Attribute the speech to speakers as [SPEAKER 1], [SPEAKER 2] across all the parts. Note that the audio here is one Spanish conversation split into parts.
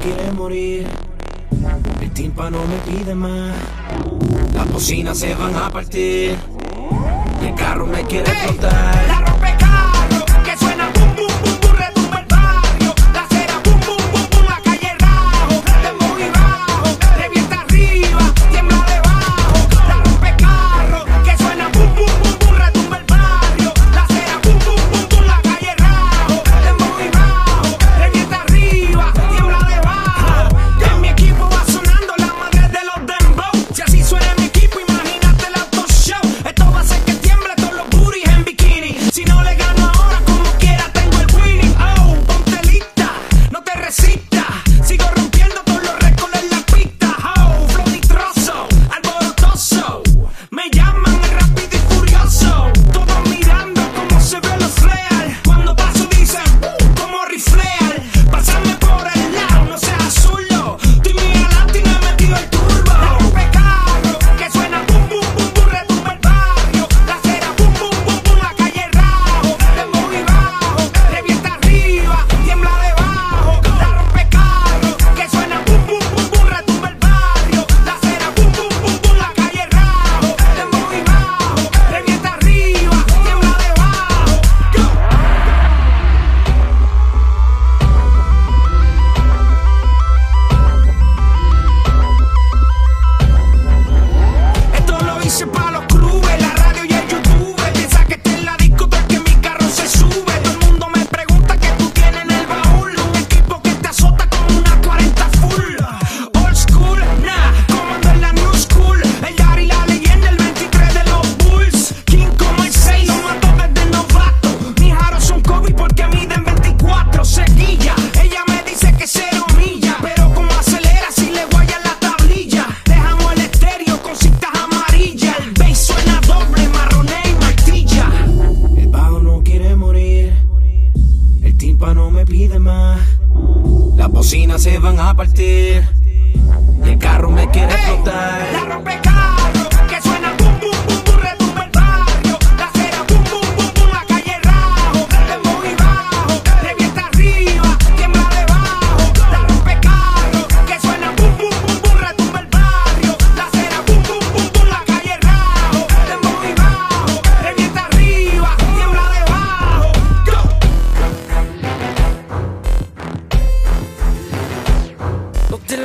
[SPEAKER 1] quiere morir. El tímpano me pide más. Las bocinas se van a partir. El carro me quiere explotar. Las bocinas se van a partir. Y el carro me quiere explotar.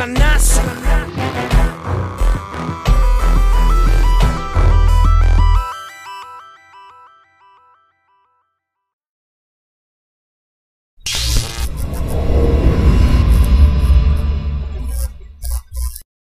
[SPEAKER 1] Satanás.